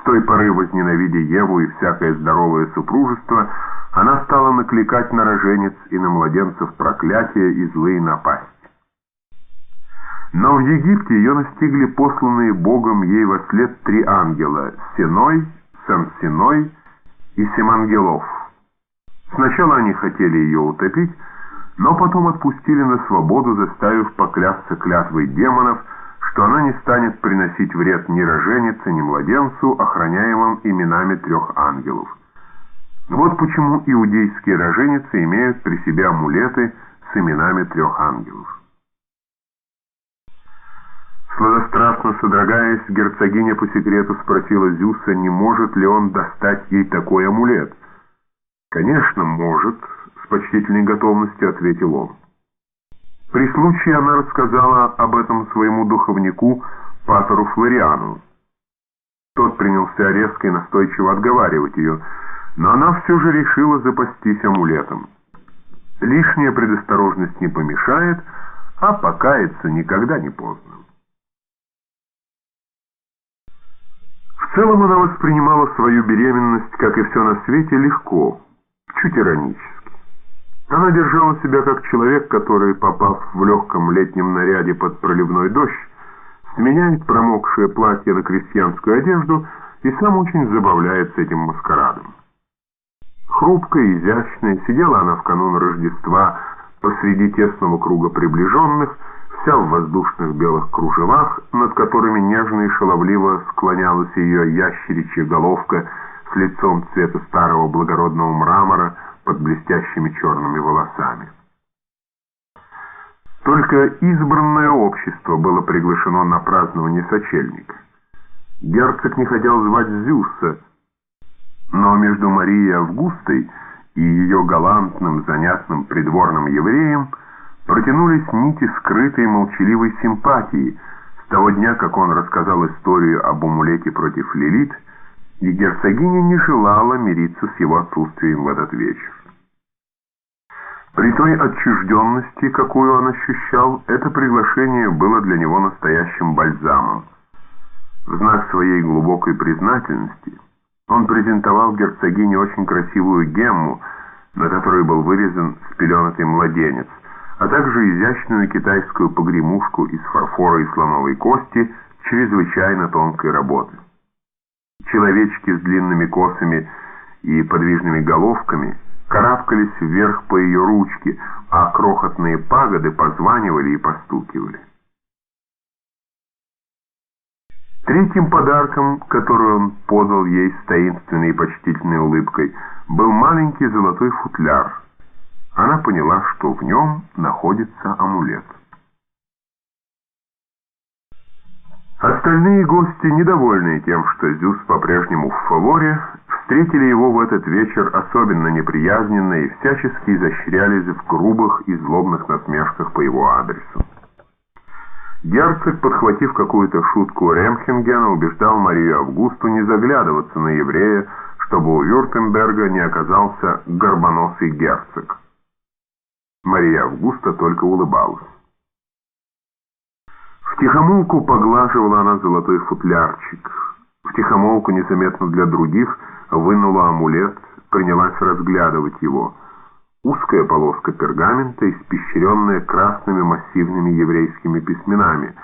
С той поры, возненавидя Еву и всякое здоровое супружество, она стала накликать на роженец и на младенцев проклятия и злые напасти. Но в Египте ее настигли посланные Богом ей во след три ангела — Синой, Самсиной и Семангелов. Сначала они хотели ее утопить, но потом отпустили на свободу, заставив поклясться клятвой демонов, что она не станет приносить вред ни роженице, ни младенцу, охраняемым именами трех ангелов. Вот почему иудейские роженицы имеют при себе амулеты с именами трех ангелов. Сладострастно содрогаясь, герцогиня по секрету спросила Зюса, не может ли он достать ей такой амулет. «Конечно, может», — с почтительной готовностью ответил он. При случае она рассказала об этом своему духовнику, Патору Флориану. Тот принялся резко и настойчиво отговаривать ее, но она все же решила запастись амулетом. Лишняя предосторожность не помешает, а покаяться никогда не поздно. В целом она воспринимала свою беременность, как и все на свете, легко, чуть иронически. Она держала себя как человек, который, попав в легком летнем наряде под проливной дождь, сменяет промокшее платье на крестьянскую одежду и сам очень забавляется этим маскарадом. Хрупкая изящная, сидела она в канун Рождества посреди тесного круга приближенных, вся в воздушных белых кружевах, над которыми нежно и шаловливо склонялась ее ящеричья головка с лицом цвета старого благородного мрамора под блестящими черными волосами. Только избранное общество было приглашено на празднование сочельника. Герцог не хотел звать Зюса, но между Марией Августой и ее галантным, занятным придворным евреем – протянулись нити скрытой молчаливой симпатии с того дня, как он рассказал историю об амулете против Лилит, и герцогиня не желала мириться с его отсутствием в этот вечер. При той отчужденности, какую он ощущал, это приглашение было для него настоящим бальзамом. В знак своей глубокой признательности он презентовал герцогине очень красивую гемму, на которой был вырезан спеленатый младенец, а также изящную китайскую погремушку из фарфора и слоновой кости чрезвычайно тонкой работы. Человечки с длинными косами и подвижными головками карабкались вверх по ее ручке, а крохотные пагоды позванивали и постукивали. Третьим подарком, который он подал ей с таинственной и почтительной улыбкой, был маленький золотой футляр – она поняла, что в нем находится амулет. Остальные гости, недовольные тем, что Зюс по-прежнему в фаворе, встретили его в этот вечер особенно неприязненно и всячески изощрялись в грубых и злобных насмешках по его адресу. Герцог, подхватив какую-то шутку Ремхенгена, убеждал Марию Августу не заглядываться на еврея, чтобы у Вюртемберга не оказался горбоносый герцог. Мария Августа только улыбалась. Втихомолку поглаживала она золотой футлярчик. Втихомолку, незаметно для других, вынула амулет, принялась разглядывать его. Узкая полоска пергамента, испещренная красными массивными еврейскими письменами.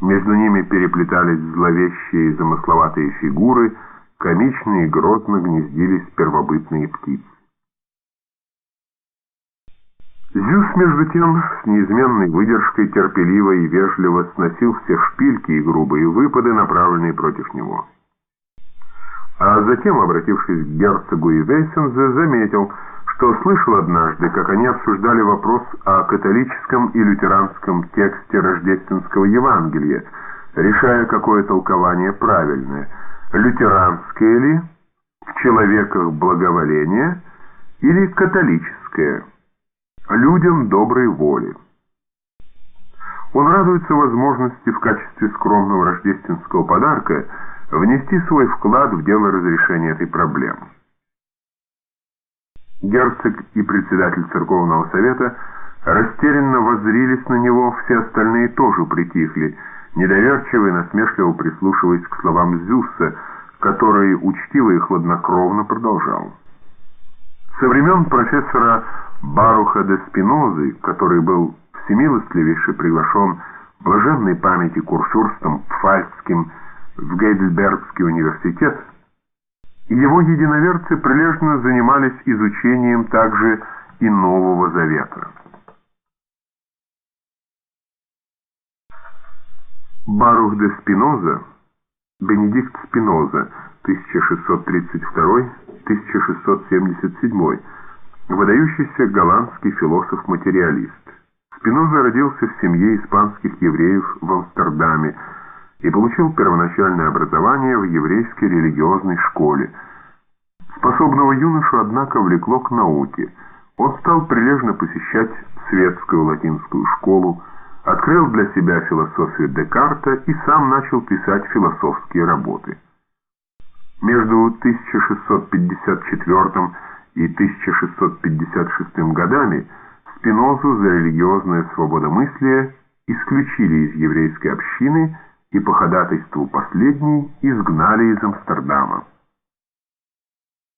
Между ними переплетались зловещие и замысловатые фигуры, комичные и грозно гнездились первобытные птицы. Зюс, между тем, с неизменной выдержкой терпеливо и вежливо сносил все шпильки и грубые выпады, направленные против него. А затем, обратившись к герцогу и Вейсензе, заметил, что слышал однажды, как они обсуждали вопрос о католическом и лютеранском тексте рождественского Евангелия, решая, какое толкование правильное, лютеранское ли, в человеках благоволение, или католическое – людям доброй воли. Он радуется возможности в качестве скромного рождественского подарка внести свой вклад в дело разрешения этой проблемы. Герцог и председатель церковного совета растерянно воззрились на него, все остальные тоже притихли, недоверчиво и насмешливо прислушиваясь к словам Зюса, который учтиво и хладнокровно продолжал. Со времен профессора Баруха де Спинозы, который был всемилостливейше приглашен блаженной памяти курфюрстом Пфальцким в Гейдельбергский университет, его единоверцы прилежно занимались изучением также и Нового Завета. Барух де Спиноза, Бенедикт Спиноза, 1632-1677, выдающийся голландский философ-материалист. Спиноза родился в семье испанских евреев в Амстердаме и получил первоначальное образование в еврейской религиозной школе. Способного юношу, однако, влекло к науке. Он стал прилежно посещать светскую латинскую школу, открыл для себя философию Декарта и сам начал писать философские работы. Между 1654 и 1656 годами Спинозу за религиозное свободомыслие исключили из еврейской общины и по ходатайству последней изгнали из Амстердама.